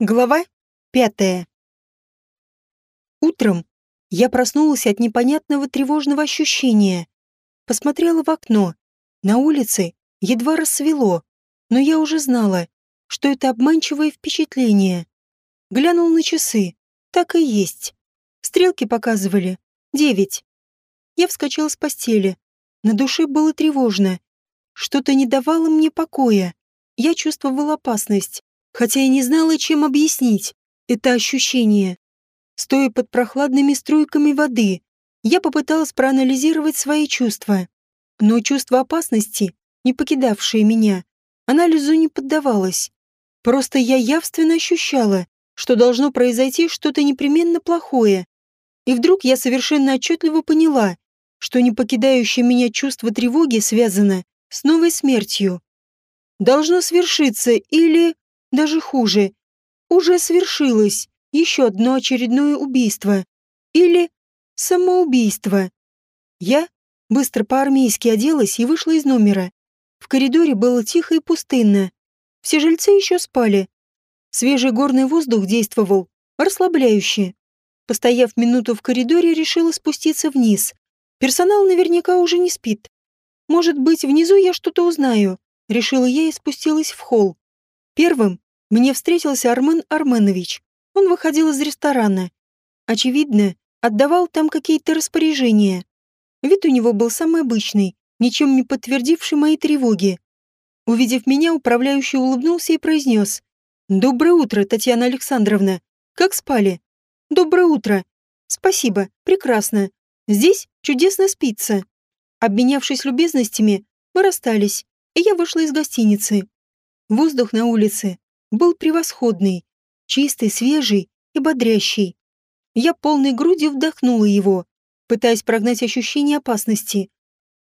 Глава пятая. Утром я проснулась от непонятного тревожного ощущения. Посмотрела в окно. На улице едва рассвело, но я уже знала, что это обманчивое впечатление. Глянул на часы. Так и есть. Стрелки показывали. Девять. Я вскочила с постели. На душе было тревожно. Что-то не давало мне покоя. Я чувствовала опасность хотя и не знала, чем объяснить это ощущение. Стоя под прохладными струйками воды, я попыталась проанализировать свои чувства. Но чувство опасности, не покидавшее меня, анализу не поддавалось. Просто я явственно ощущала, что должно произойти что-то непременно плохое. И вдруг я совершенно отчетливо поняла, что не покидающее меня чувство тревоги связано с новой смертью. Должно свершиться или... Даже хуже. Уже свершилось еще одно очередное убийство. Или самоубийство. Я быстро по-армейски оделась и вышла из номера. В коридоре было тихо и пустынно. Все жильцы еще спали. Свежий горный воздух действовал, расслабляюще. Постояв минуту в коридоре, решила спуститься вниз. Персонал наверняка уже не спит. Может быть, внизу я что-то узнаю. Решила я и спустилась в холл. Первым мне встретился Армен Арменович. Он выходил из ресторана. Очевидно, отдавал там какие-то распоряжения. Вид у него был самый обычный, ничем не подтвердивший мои тревоги. Увидев меня, управляющий улыбнулся и произнес. «Доброе утро, Татьяна Александровна. Как спали?» «Доброе утро. Спасибо, прекрасно. Здесь чудесно спится». Обменявшись любезностями, мы расстались, и я вышла из гостиницы. Воздух на улице был превосходный, чистый, свежий и бодрящий. Я полной грудью вдохнула его, пытаясь прогнать ощущение опасности.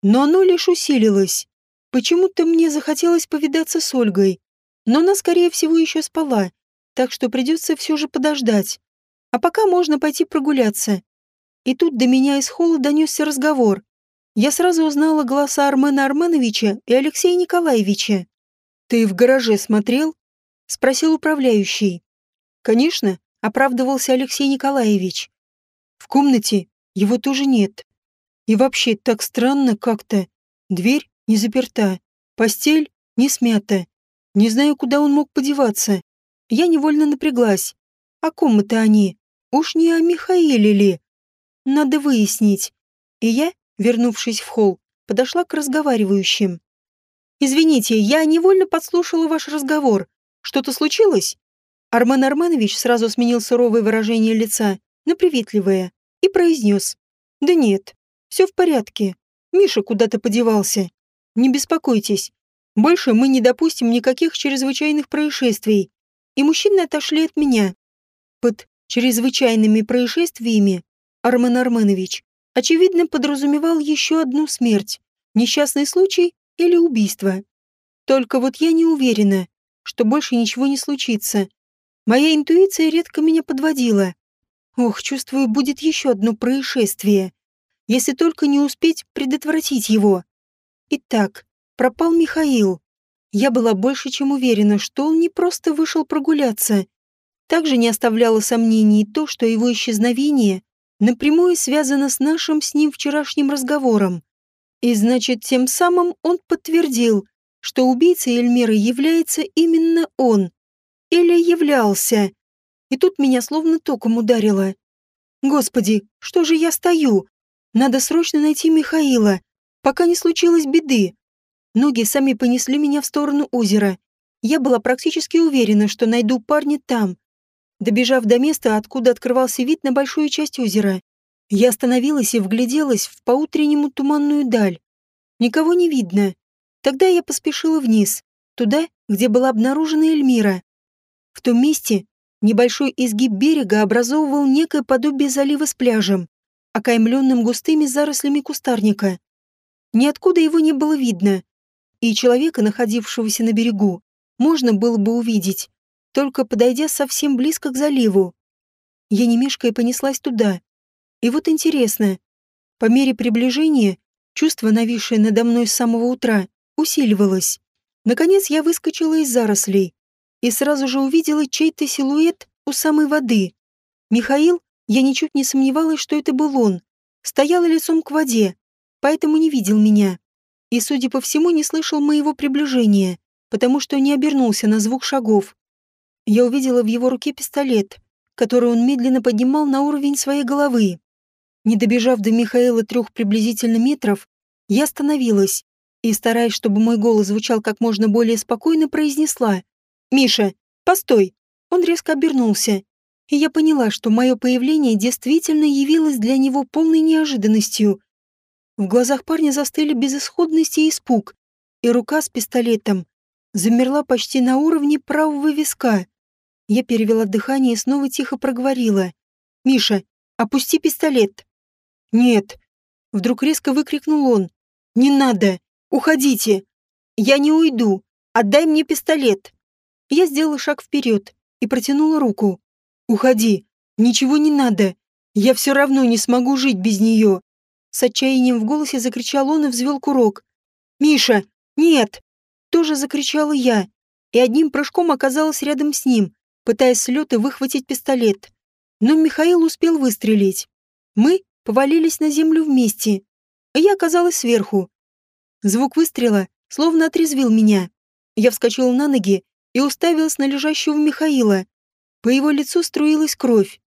Но оно лишь усилилось. Почему-то мне захотелось повидаться с Ольгой, но она, скорее всего, еще спала, так что придется все же подождать. А пока можно пойти прогуляться. И тут до меня из холла донесся разговор. Я сразу узнала голоса Армена Арменовича и Алексея Николаевича. «Ты в гараже смотрел?» — спросил управляющий. «Конечно», — оправдывался Алексей Николаевич. «В комнате его тоже нет. И вообще так странно как-то. Дверь не заперта, постель не смята. Не знаю, куда он мог подеваться. Я невольно напряглась. О ком это они? Уж не о Михаиле ли? Надо выяснить. И я, вернувшись в холл, подошла к разговаривающим. «Извините, я невольно подслушала ваш разговор. Что-то случилось?» Армен Арменович сразу сменил суровое выражение лица на приветливое и произнес. «Да нет, все в порядке. Миша куда-то подевался. Не беспокойтесь. Больше мы не допустим никаких чрезвычайных происшествий. И мужчины отошли от меня. Под чрезвычайными происшествиями Армен Арменович очевидно подразумевал еще одну смерть, несчастный случай или убийство. Только вот я не уверена, что больше ничего не случится. Моя интуиция редко меня подводила. Ох, чувствую, будет еще одно происшествие. Если только не успеть предотвратить его. Итак, пропал Михаил. Я была больше чем уверена, что он не просто вышел прогуляться. Также не оставляло сомнений то, что его исчезновение напрямую связано с нашим с ним вчерашним разговором. И значит, тем самым он подтвердил, что убийцей Эльмиры является именно он. Или являлся. И тут меня словно током ударило. Господи, что же я стою? Надо срочно найти Михаила, пока не случилось беды. Ноги сами понесли меня в сторону озера. Я была практически уверена, что найду парня там. Добежав до места, откуда открывался вид на большую часть озера, я остановилась и вгляделась в поутреннему туманную даль. Никого не видно. Тогда я поспешила вниз, туда, где была обнаружена Эльмира. В том месте небольшой изгиб берега образовывал некое подобие залива с пляжем, окаймленным густыми зарослями кустарника. Ниоткуда его не было видно, и человека, находившегося на берегу, можно было бы увидеть, только подойдя совсем близко к заливу. Я не мешкая понеслась туда. И вот интересно, по мере приближения, чувство, нависшее надо мной с самого утра, усиливалось. Наконец я выскочила из зарослей. и сразу же увидела чей-то силуэт у самой воды. Михаил, я ничуть не сомневалась, что это был он, стоял лицом к воде, поэтому не видел меня. И, судя по всему, не слышал моего приближения, потому что не обернулся на звук шагов. Я увидела в его руке пистолет, который он медленно поднимал на уровень своей головы. Не добежав до Михаила трех приблизительно метров, я остановилась и, стараясь, чтобы мой голос звучал как можно более спокойно, произнесла «Миша, постой!» Он резко обернулся, и я поняла, что мое появление действительно явилось для него полной неожиданностью. В глазах парня застыли безысходность и испуг, и рука с пистолетом замерла почти на уровне правого виска. Я перевела дыхание и снова тихо проговорила. «Миша, опусти пистолет!» «Нет!» Вдруг резко выкрикнул он. «Не надо! Уходите! Я не уйду! Отдай мне пистолет!» Я сделала шаг вперед и протянула руку. «Уходи! Ничего не надо! Я все равно не смогу жить без нее!» С отчаянием в голосе закричал он и взвел курок. «Миша! Нет!» Тоже закричала я, и одним прыжком оказалась рядом с ним, пытаясь с лёта выхватить пистолет. Но Михаил успел выстрелить. Мы повалились на землю вместе, а я оказалась сверху. Звук выстрела словно отрезвил меня. Я вскочила на ноги и уставилась на лежащего Михаила. По его лицу струилась кровь.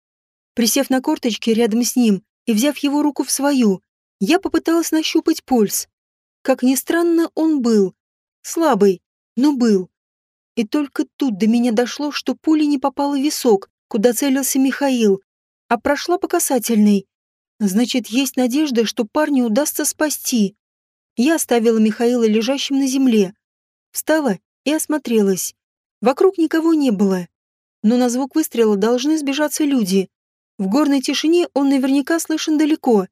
Присев на корточки рядом с ним и взяв его руку в свою, я попыталась нащупать пульс. Как ни странно, он был. Слабый, но был. И только тут до меня дошло, что пуля не попала в висок, куда целился Михаил, а прошла по касательной. Значит, есть надежда, что парню удастся спасти. Я оставила Михаила лежащим на земле. Встала и осмотрелась. Вокруг никого не было. Но на звук выстрела должны сбежаться люди. В горной тишине он наверняка слышен далеко.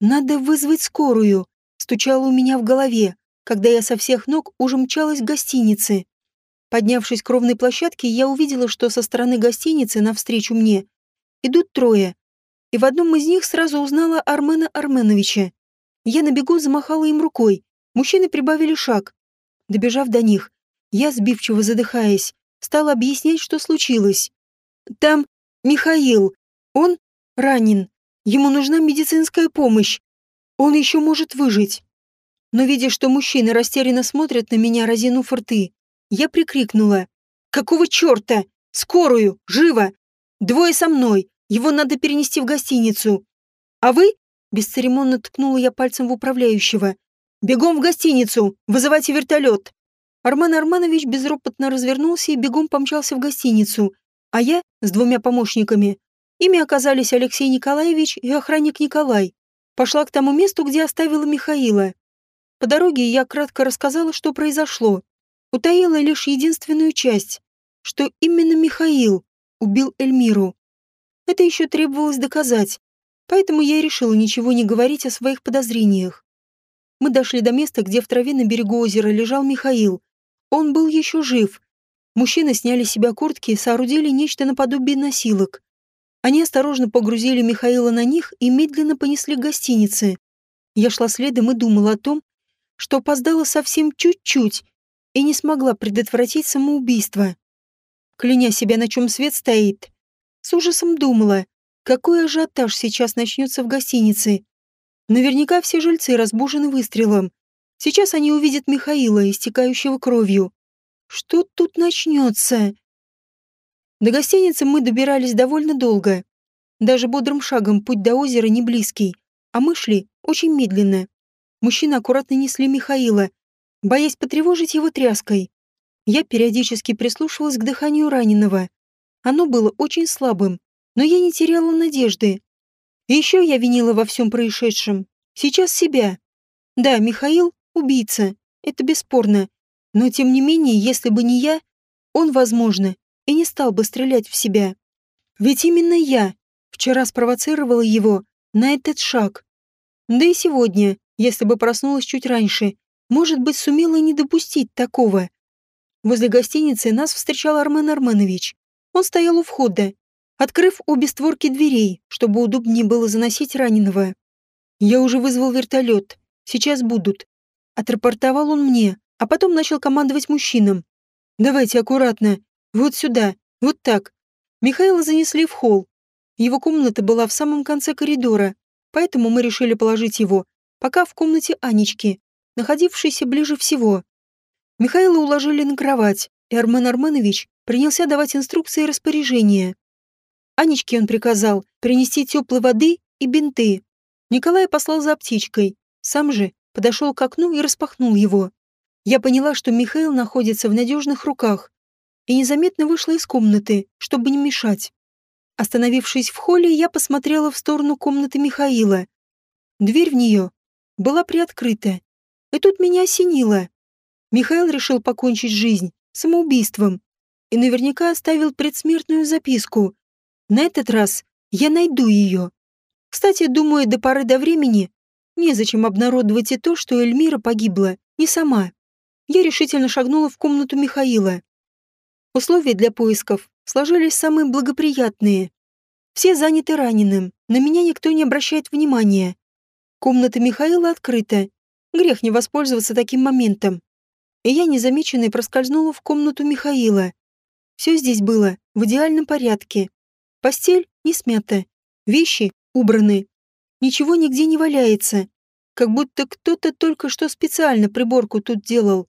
Надо вызвать скорую, стучало у меня в голове, когда я со всех ног уже мчалась к гостинице. Поднявшись к ровной площадке, я увидела, что со стороны гостиницы навстречу мне идут трое и в одном из них сразу узнала Армена Арменовича. Я на бегу замахала им рукой. Мужчины прибавили шаг. Добежав до них, я, сбивчиво задыхаясь, стала объяснять, что случилось. «Там Михаил. Он ранен. Ему нужна медицинская помощь. Он еще может выжить». Но видя, что мужчины растерянно смотрят на меня, разинув рты, я прикрикнула. «Какого черта? Скорую! Живо! Двое со мной! Его надо перенести в гостиницу. А вы, бесцеремонно ткнула я пальцем в управляющего, бегом в гостиницу, вызывайте вертолет. Арман Арманович безропотно развернулся и бегом помчался в гостиницу, а я с двумя помощниками. Ими оказались Алексей Николаевич и охранник Николай. Пошла к тому месту, где оставила Михаила. По дороге я кратко рассказала, что произошло. Утаила лишь единственную часть, что именно Михаил убил Эльмиру. Это еще требовалось доказать, поэтому я и решила ничего не говорить о своих подозрениях. Мы дошли до места, где в траве на берегу озера лежал Михаил. Он был еще жив. Мужчины сняли с себя куртки и соорудили нечто наподобие носилок. Они осторожно погрузили Михаила на них и медленно понесли к гостинице. Я шла следом и думала о том, что опоздала совсем чуть-чуть и не смогла предотвратить самоубийство. Кляня себя, на чем свет стоит, с ужасом думала, какой ажиотаж сейчас начнется в гостинице. Наверняка все жильцы разбужены выстрелом. Сейчас они увидят Михаила, истекающего кровью. Что тут начнется? До гостиницы мы добирались довольно долго. Даже бодрым шагом путь до озера не близкий, а мы шли очень медленно. Мужчины аккуратно несли Михаила, боясь потревожить его тряской. Я периодически прислушивалась к дыханию раненого. Оно было очень слабым, но я не теряла надежды. И еще я винила во всем происшедшем. Сейчас себя. Да, Михаил — убийца, это бесспорно. Но тем не менее, если бы не я, он, возможно, и не стал бы стрелять в себя. Ведь именно я вчера спровоцировала его на этот шаг. Да и сегодня, если бы проснулась чуть раньше, может быть, сумела не допустить такого. Возле гостиницы нас встречал Армен Арменович. Он стоял у входа, открыв обе створки дверей, чтобы удобнее было заносить раненого. «Я уже вызвал вертолет. Сейчас будут». Отрапортовал он мне, а потом начал командовать мужчинам. «Давайте аккуратно. Вот сюда, вот так. Михаила занесли в холл. Его комната была в самом конце коридора, поэтому мы решили положить его пока в комнате Анечки, находившейся ближе всего. Михаила уложили на кровать, и Армен Арменович принялся давать инструкции и распоряжения. Анечке он приказал принести теплой воды и бинты. Николай послал за аптечкой, сам же подошел к окну и распахнул его. Я поняла, что Михаил находится в надежных руках, и незаметно вышла из комнаты, чтобы не мешать. Остановившись в холле, я посмотрела в сторону комнаты Михаила. Дверь в нее была приоткрыта. И тут меня осенило. Михаил решил покончить жизнь самоубийством и наверняка оставил предсмертную записку. На этот раз я найду ее. Кстати, думаю, до поры до времени незачем обнародовать и то, что Эльмира погибла не сама. Я решительно шагнула в комнату Михаила. Условия для поисков сложились самые благоприятные. Все заняты раненым, на меня никто не обращает внимания. Комната Михаила открыта. Грех не воспользоваться таким моментом. И я незамеченной проскользнула в комнату Михаила. Все здесь было в идеальном порядке. Постель не смята, вещи убраны. Ничего нигде не валяется. Как будто кто-то только что специально приборку тут делал.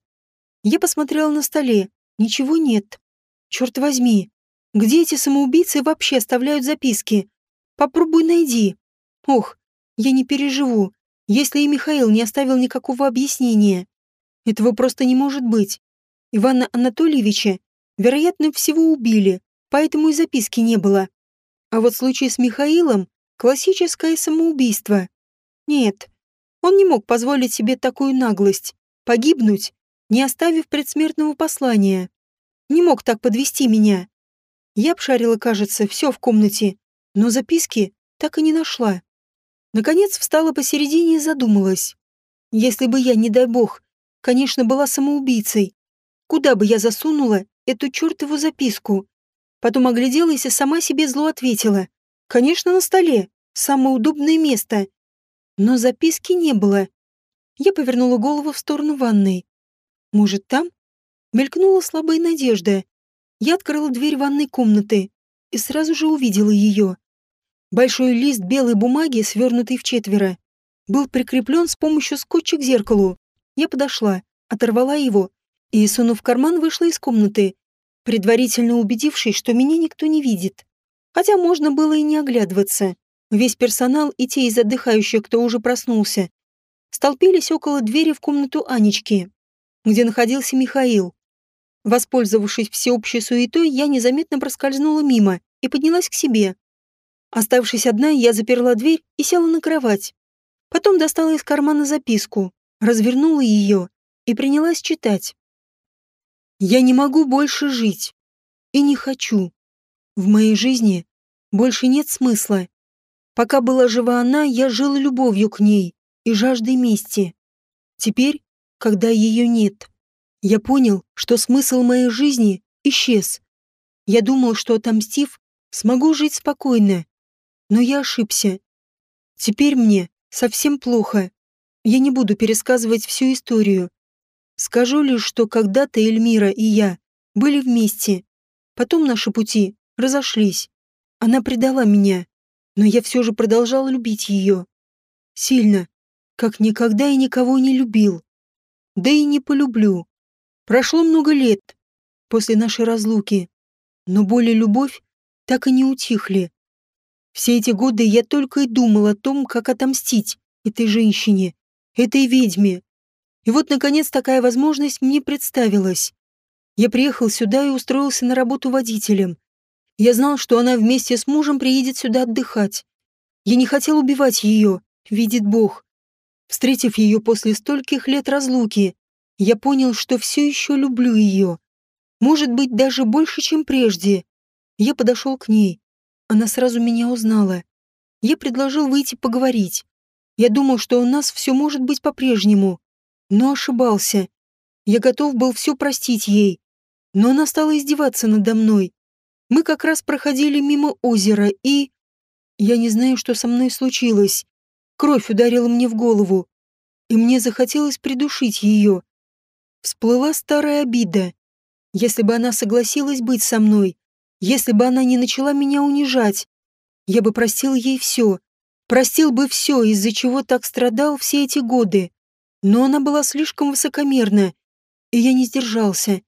Я посмотрела на столе. Ничего нет. Черт возьми. Где эти самоубийцы вообще оставляют записки? Попробуй найди. Ох, я не переживу, если и Михаил не оставил никакого объяснения. Этого просто не может быть. Ивана Анатольевича, вероятно, всего убили, поэтому и записки не было. А вот случай с Михаилом — классическое самоубийство. Нет, он не мог позволить себе такую наглость — погибнуть, не оставив предсмертного послания. Не мог так подвести меня. Я обшарила, кажется, все в комнате, но записки так и не нашла. Наконец встала посередине и задумалась. Если бы я, не дай бог, конечно, была самоубийцей, куда бы я засунула эту чертову записку? Потом огляделась и сама себе зло ответила. Конечно, на столе. Самое удобное место. Но записки не было. Я повернула голову в сторону ванной. Может, там? Мелькнула слабая надежда. Я открыла дверь ванной комнаты и сразу же увидела ее. Большой лист белой бумаги, свернутый в четверо, был прикреплен с помощью скотча к зеркалу. Я подошла, оторвала его и, сунув в карман, вышла из комнаты, предварительно убедившись, что меня никто не видит. Хотя можно было и не оглядываться. Весь персонал и те из отдыхающих, кто уже проснулся, столпились около двери в комнату Анечки, где находился Михаил. Воспользовавшись всеобщей суетой, я незаметно проскользнула мимо и поднялась к себе. Оставшись одна, я заперла дверь и села на кровать. Потом достала из кармана записку, развернула ее и принялась читать. «Я не могу больше жить. И не хочу. В моей жизни больше нет смысла. Пока была жива она, я жил любовью к ней и жаждой мести. Теперь, когда ее нет, я понял, что смысл моей жизни исчез. Я думал, что отомстив, смогу жить спокойно, но я ошибся. Теперь мне совсем плохо. Я не буду пересказывать всю историю. Скажу лишь, что когда-то Эльмира и я были вместе. Потом наши пути разошлись. Она предала меня, но я все же продолжал любить ее. Сильно, как никогда и никого не любил. Да и не полюблю. Прошло много лет после нашей разлуки, но боль и любовь так и не утихли. Все эти годы я только и думал о том, как отомстить этой женщине, этой ведьме. И вот, наконец, такая возможность мне представилась. Я приехал сюда и устроился на работу водителем. Я знал, что она вместе с мужем приедет сюда отдыхать. Я не хотел убивать ее, видит Бог. Встретив ее после стольких лет разлуки, я понял, что все еще люблю ее. Может быть, даже больше, чем прежде. Я подошел к ней, она сразу меня узнала. Я предложил выйти поговорить. Я думал, что у нас все может быть по-прежнему. Но ошибался. Я готов был все простить ей. Но она стала издеваться надо мной. Мы как раз проходили мимо озера, и... Я не знаю, что со мной случилось. Кровь ударила мне в голову. И мне захотелось придушить ее. Всплыла старая обида. Если бы она согласилась быть со мной, если бы она не начала меня унижать, я бы простил ей все, простил бы все, из-за чего так страдал все эти годы. Но она была слишком высокомерна, и я не сдержался.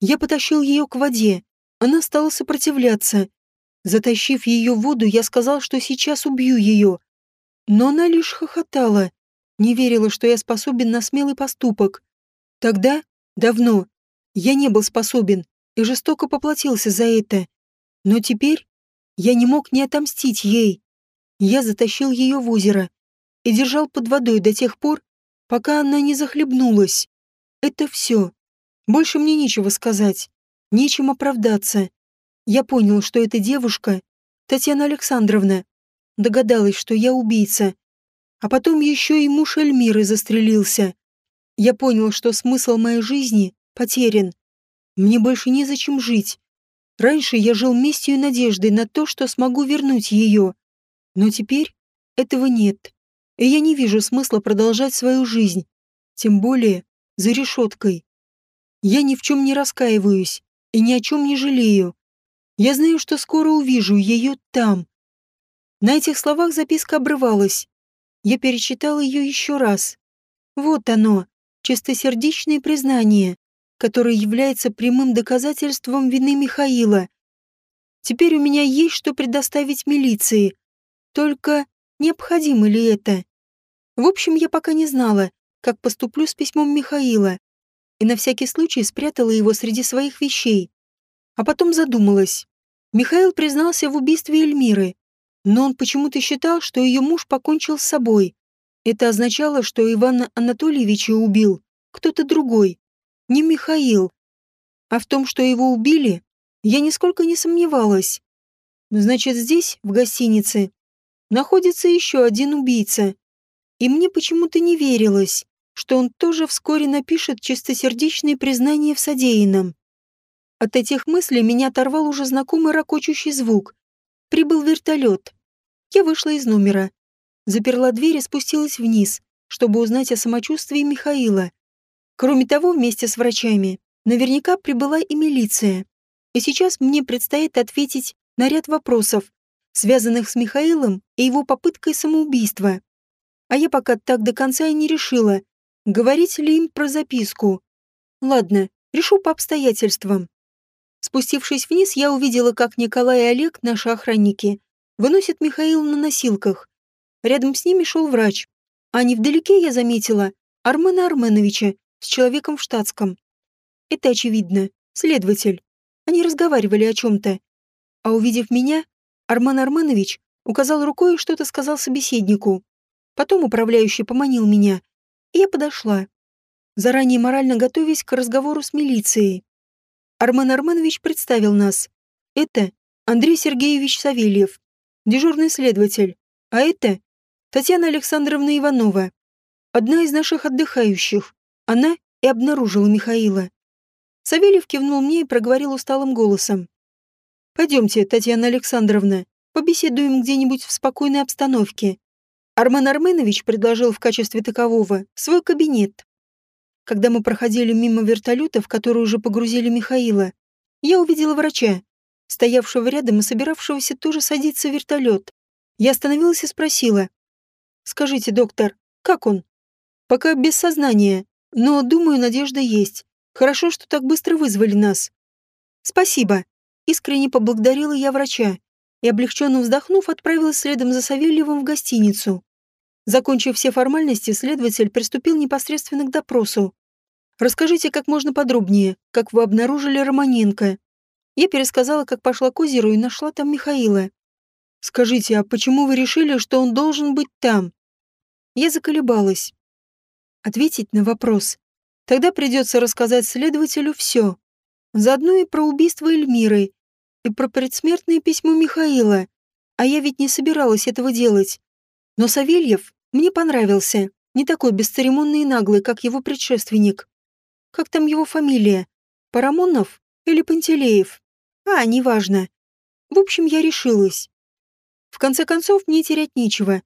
Я потащил ее к воде. Она стала сопротивляться. Затащив ее в воду, я сказал, что сейчас убью ее. Но она лишь хохотала, не верила, что я способен на смелый поступок. Тогда, давно, я не был способен и жестоко поплатился за это. Но теперь я не мог не отомстить ей. Я затащил ее в озеро и держал под водой до тех пор, пока она не захлебнулась. Это все. Больше мне нечего сказать, нечем оправдаться. Я понял, что эта девушка, Татьяна Александровна, догадалась, что я убийца. А потом еще и муж Эльмиры застрелился. Я понял, что смысл моей жизни потерян. Мне больше незачем жить. Раньше я жил местью и надеждой на то, что смогу вернуть ее. Но теперь этого нет. И я не вижу смысла продолжать свою жизнь. Тем более за решеткой. Я ни в чем не раскаиваюсь и ни о чем не жалею. Я знаю, что скоро увижу ее там. На этих словах записка обрывалась. Я перечитала ее еще раз. Вот оно, чистосердечное признание, которое является прямым доказательством вины Михаила. Теперь у меня есть что предоставить милиции. Только необходимо ли это? В общем, я пока не знала, как поступлю с письмом Михаила, и на всякий случай спрятала его среди своих вещей. А потом задумалась. Михаил признался в убийстве Эльмиры, но он почему-то считал, что ее муж покончил с собой. Это означало, что Ивана Анатольевича убил кто-то другой, не Михаил. А в том, что его убили, я нисколько не сомневалась. Значит, здесь, в гостинице, находится еще один убийца. И мне почему-то не верилось что он тоже вскоре напишет чистосердечное признание в содеянном. От этих мыслей меня оторвал уже знакомый ракочущий звук. Прибыл вертолет. Я вышла из номера. Заперла дверь и спустилась вниз, чтобы узнать о самочувствии Михаила. Кроме того, вместе с врачами, наверняка прибыла и милиция. И сейчас мне предстоит ответить на ряд вопросов, связанных с Михаилом и его попыткой самоубийства. А я пока так до конца и не решила, Говорить ли им про записку? Ладно, решу по обстоятельствам. Спустившись вниз, я увидела, как Николай и Олег, наши охранники, выносят Михаила на носилках. Рядом с ними шел врач. А невдалеке я заметила Армена Арменовича с человеком в штатском. Это очевидно. Следователь. Они разговаривали о чем-то. А увидев меня, Армен Арменович указал рукой и что-то сказал собеседнику. Потом управляющий поманил меня я подошла, заранее морально готовясь к разговору с милицией. Армен Арменович представил нас. Это Андрей Сергеевич Савельев, дежурный следователь, а это Татьяна Александровна Иванова, одна из наших отдыхающих. Она и обнаружила Михаила. Савельев кивнул мне и проговорил усталым голосом. «Пойдемте, Татьяна Александровна, побеседуем где-нибудь в спокойной обстановке. Армен Арменович предложил в качестве такового свой кабинет. Когда мы проходили мимо вертолета, в который уже погрузили Михаила, я увидела врача, стоявшего рядом и собиравшегося тоже садиться в вертолет. Я остановилась и спросила. «Скажите, доктор, как он?» «Пока без сознания, но, думаю, надежда есть. Хорошо, что так быстро вызвали нас». «Спасибо», — искренне поблагодарила я врача и, облегченно вздохнув, отправилась следом за Савельевым в гостиницу. Закончив все формальности, следователь приступил непосредственно к допросу. «Расскажите как можно подробнее, как вы обнаружили Романенко». Я пересказала, как пошла к озеру и нашла там Михаила. «Скажите, а почему вы решили, что он должен быть там?» Я заколебалась. Ответить на вопрос. Тогда придется рассказать следователю все. Заодно и про убийство Эльмиры, и про предсмертное письмо Михаила. А я ведь не собиралась этого делать. Но Савельев мне понравился, не такой бесцеремонный и наглый, как его предшественник. Как там его фамилия? Парамонов или Пантелеев? А, неважно. В общем, я решилась. В конце концов, мне терять нечего.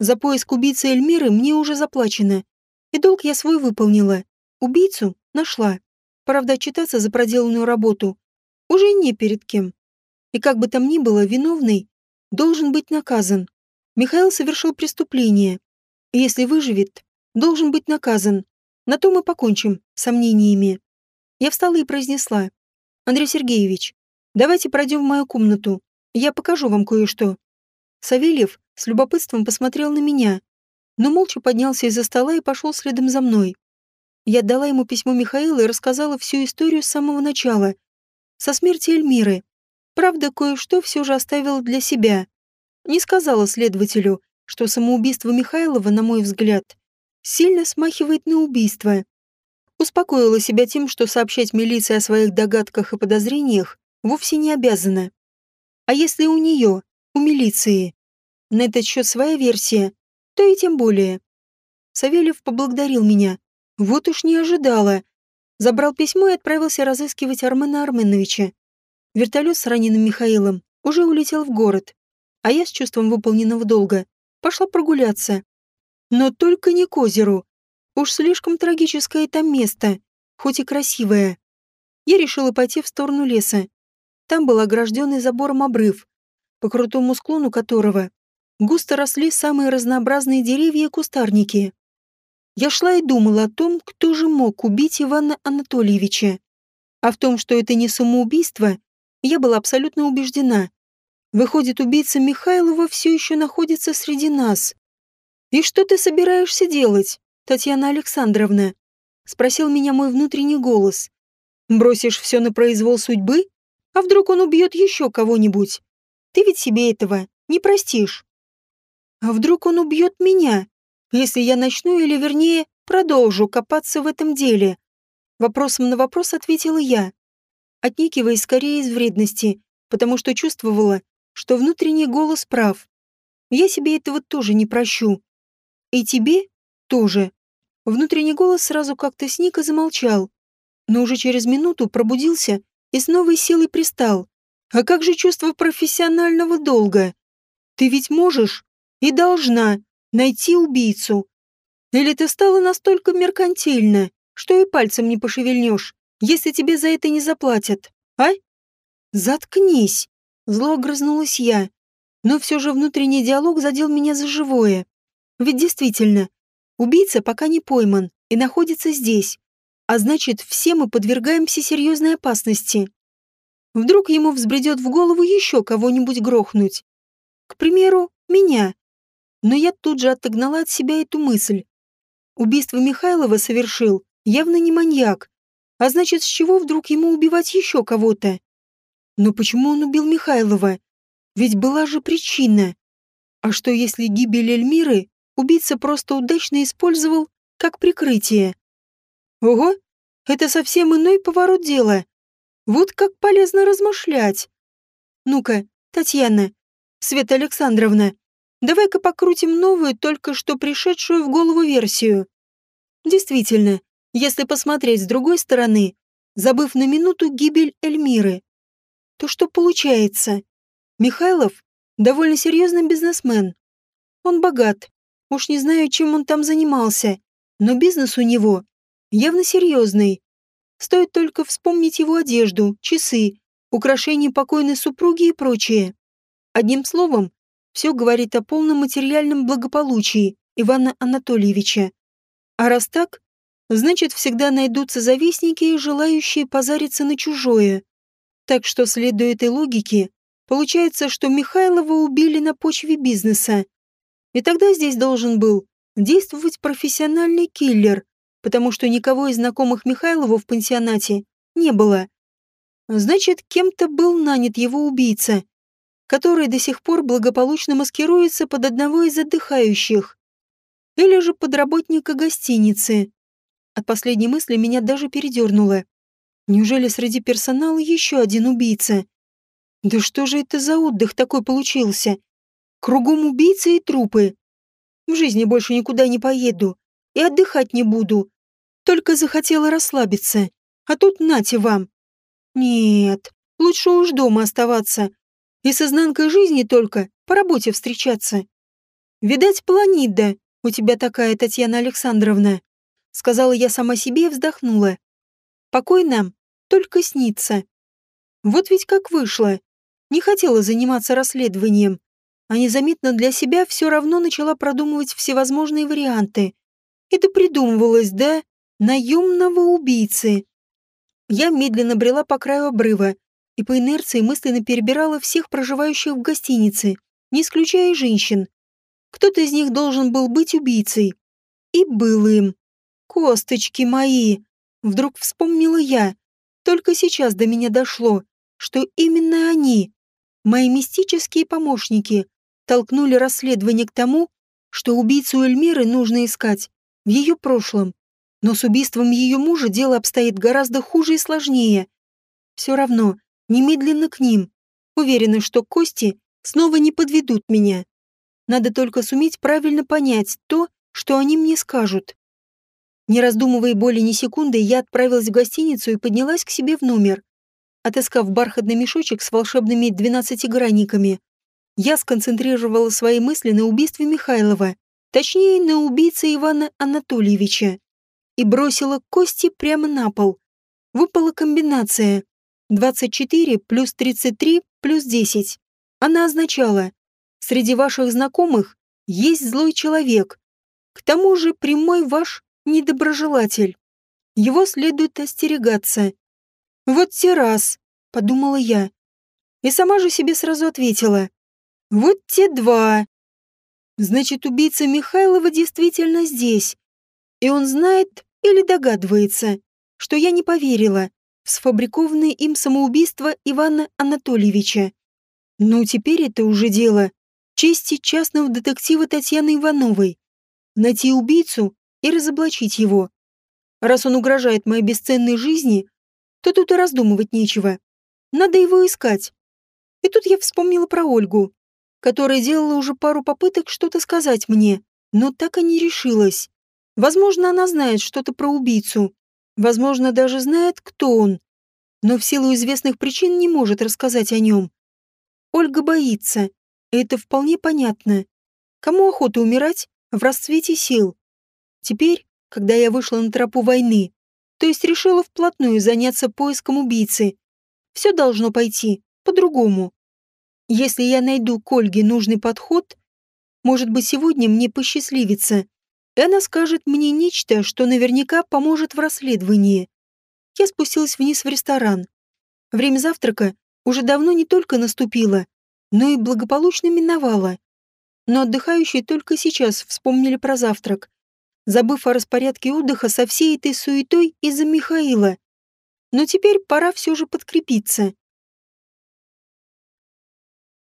За поиск убийцы Эльмиры мне уже заплачено. И долг я свой выполнила. Убийцу нашла. Правда, отчитаться за проделанную работу уже не перед кем. И как бы там ни было, виновный должен быть наказан. Михаил совершил преступление. И если выживет, должен быть наказан. На то мы покончим сомнениями. Я встала и произнесла. Андрей Сергеевич, давайте пройдем в мою комнату. Я покажу вам кое-что. Савельев с любопытством посмотрел на меня, но молча поднялся из-за стола и пошел следом за мной. Я отдала ему письмо Михаила и рассказала всю историю с самого начала. Со смерти Эльмиры. Правда, кое-что все же оставила для себя. Не сказала следователю, что самоубийство Михайлова, на мой взгляд, сильно смахивает на убийство. Успокоила себя тем, что сообщать милиции о своих догадках и подозрениях вовсе не обязана. А если у нее, у милиции, на этот счет своя версия, то и тем более. Савельев поблагодарил меня. Вот уж не ожидала. Забрал письмо и отправился разыскивать Армена Арменовича. Вертолет с раненым Михаилом уже улетел в город, а я с чувством выполненного долга пошла прогуляться. Но только не к озеру. Уж слишком трагическое там место, хоть и красивое. Я решила пойти в сторону леса. Там был огражденный забором обрыв, по крутому склону которого густо росли самые разнообразные деревья и кустарники. Я шла и думала о том, кто же мог убить Ивана Анатольевича. А в том, что это не самоубийство, я была абсолютно убеждена. Выходит, убийца Михайлова все еще находится среди нас. «И что ты собираешься делать?» Татьяна Александровна?» — спросил меня мой внутренний голос. «Бросишь все на произвол судьбы? А вдруг он убьет еще кого-нибудь? Ты ведь себе этого не простишь. А вдруг он убьет меня, если я начну или, вернее, продолжу копаться в этом деле?» Вопросом на вопрос ответила я, отникиваясь скорее из вредности, потому что чувствовала, что внутренний голос прав. Я себе этого тоже не прощу. И тебе тоже. Внутренний голос сразу как-то сник и замолчал, но уже через минуту пробудился и с новой силой пристал. А как же чувство профессионального долга? Ты ведь можешь и должна найти убийцу. Или ты стала настолько меркантильна, что и пальцем не пошевельнешь, если тебе за это не заплатят, а? Заткнись, зло огрызнулась я. Но все же внутренний диалог задел меня за живое. Ведь действительно, Убийца пока не пойман и находится здесь, а значит, все мы подвергаемся серьезной опасности. Вдруг ему взбредет в голову еще кого-нибудь грохнуть. К примеру, меня. Но я тут же отогнала от себя эту мысль. Убийство Михайлова совершил явно не маньяк, а значит, с чего вдруг ему убивать еще кого-то? Но почему он убил Михайлова? Ведь была же причина. А что если гибель Эльмиры убийца просто удачно использовал как прикрытие. Ого, это совсем иной поворот дела. Вот как полезно размышлять. Ну-ка, Татьяна, Света Александровна, давай-ка покрутим новую, только что пришедшую в голову версию. Действительно, если посмотреть с другой стороны, забыв на минуту гибель Эльмиры, то что получается? Михайлов довольно серьезный бизнесмен. Он богат, Уж не знаю, чем он там занимался, но бизнес у него явно серьезный. Стоит только вспомнить его одежду, часы, украшения покойной супруги и прочее. Одним словом, все говорит о полном материальном благополучии Ивана Анатольевича. А раз так, значит, всегда найдутся завистники желающие позариться на чужое. Так что, следуя этой логике, получается, что Михайлова убили на почве бизнеса. И тогда здесь должен был действовать профессиональный киллер, потому что никого из знакомых Михайлова в пансионате не было. Значит, кем-то был нанят его убийца, который до сих пор благополучно маскируется под одного из отдыхающих. Или же под работника гостиницы. От последней мысли меня даже передернуло. Неужели среди персонала еще один убийца? Да что же это за отдых такой получился? Кругом убийцы и трупы. В жизни больше никуда не поеду и отдыхать не буду. Только захотела расслабиться. А тут нате вам. Нет, лучше уж дома оставаться. И с изнанкой жизни только по работе встречаться. Видать, планида у тебя такая, Татьяна Александровна. Сказала я сама себе и вздохнула. Покой нам только снится. Вот ведь как вышло. Не хотела заниматься расследованием, а незаметно для себя все равно начала продумывать всевозможные варианты. Это придумывалось, да, наемного убийцы. Я медленно брела по краю обрыва и по инерции мысленно перебирала всех проживающих в гостинице, не исключая женщин. Кто-то из них должен был быть убийцей. И был им. Косточки мои! Вдруг вспомнила я. Только сейчас до меня дошло, что именно они, мои мистические помощники, толкнули расследование к тому, что убийцу Эльмиры нужно искать в ее прошлом. Но с убийством ее мужа дело обстоит гораздо хуже и сложнее. Все равно, немедленно к ним. Уверена, что кости снова не подведут меня. Надо только суметь правильно понять то, что они мне скажут. Не раздумывая более ни секунды, я отправилась в гостиницу и поднялась к себе в номер. Отыскав бархатный мешочек с волшебными двенадцатигранниками, я сконцентрировала свои мысли на убийстве Михайлова, точнее, на убийце Ивана Анатольевича, и бросила кости прямо на пол. Выпала комбинация 24 плюс 33 плюс 10. Она означала, среди ваших знакомых есть злой человек. К тому же прямой ваш недоброжелатель. Его следует остерегаться. Вот те раз, подумала я. И сама же себе сразу ответила. Вот те два. Значит, убийца Михайлова действительно здесь. И он знает или догадывается, что я не поверила в сфабрикованное им самоубийство Ивана Анатольевича. Ну, теперь это уже дело чести частного детектива Татьяны Ивановой. Найти убийцу и разоблачить его. Раз он угрожает моей бесценной жизни, то тут и раздумывать нечего. Надо его искать. И тут я вспомнила про Ольгу, которая делала уже пару попыток что-то сказать мне, но так и не решилась. Возможно, она знает что-то про убийцу. Возможно, даже знает, кто он. Но в силу известных причин не может рассказать о нем. Ольга боится. Это вполне понятно. Кому охота умирать в расцвете сил? Теперь, когда я вышла на тропу войны, то есть решила вплотную заняться поиском убийцы, все должно пойти по-другому. Если я найду к Ольге нужный подход, может быть, сегодня мне посчастливится, и она скажет мне нечто, что наверняка поможет в расследовании. Я спустилась вниз в ресторан. Время завтрака уже давно не только наступило, но и благополучно миновало. Но отдыхающие только сейчас вспомнили про завтрак забыв о распорядке отдыха со всей этой суетой из-за Михаила. Но теперь пора все же подкрепиться.